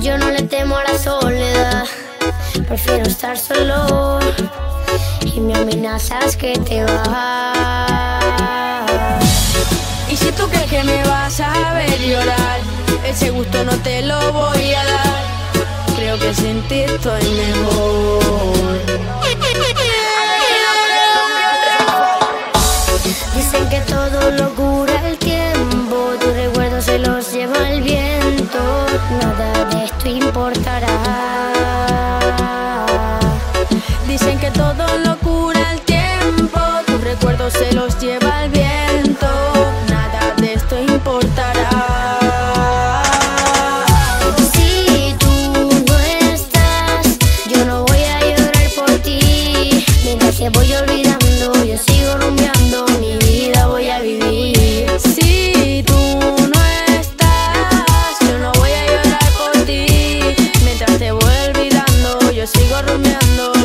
Yo no le temo a la soledad, prefiero estar solo. Y me amenazas que te vas. Y si tú crees que me vas a ver llorar, ese gusto no te lo voy a dar. Creo que sin ti estoy mejor. Dicen que todo lo cura el tiempo, tus recuerdos se los lleva el viento, nada de esto importará. Si tú estás, yo no voy a llorar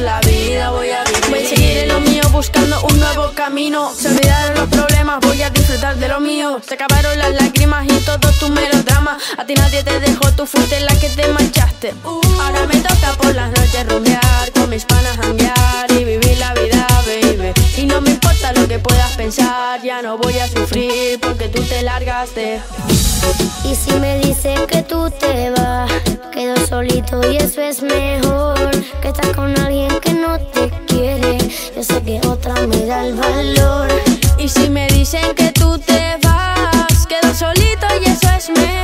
la vida voy a vivir. Voy a seguir en lo mío buscando un nuevo camino. Se olvidaron los problemas, voy a disfrutar de lo mío. Se acabaron las lágrimas y todos tus melodramas. A ti nadie te dejó, tú fuiste la que te marchaste. Ahora me toca por las noches rumbear, con mis panas janguear y vivir la vida, baby. Y no me importa lo que puedas pensar, ya no voy a sufrir porque tú te largaste. Y si me dicen que tú te vas, y eso es mejor. Que estás con alguien que no te quiere, yo sé que otra me da el valor. Y si me dicen que tú te vas, quedo solito y eso es mejor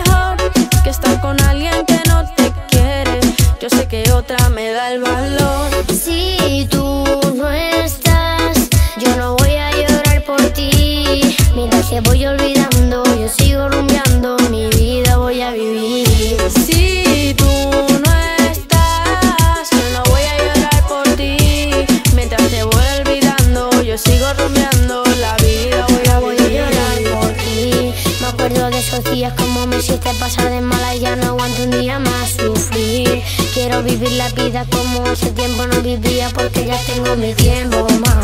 Te voy olvidando, yo sigo rumbeando, mi vida voy a vivir. Si tú no estás, yo no voy a llorar por ti. Mientras te voy olvidando, yo sigo rumiando, la vida voy a Voy a llorar por ti. Me acuerdo de esos días como me hiciste pasar de mala y ya no aguanto un día más sufrir. Quiero vivir la vida como hace tiempo no vivía porque ya tengo mi tiempo más,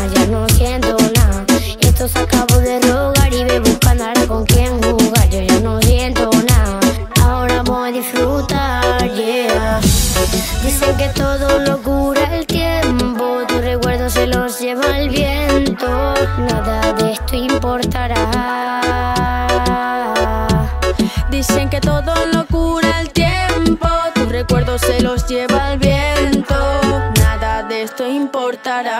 lleva el viento, nada de esto importará. Dicen que todo lo cura el tiempo, tus recuerdos se los lleva el viento, nada de esto importará.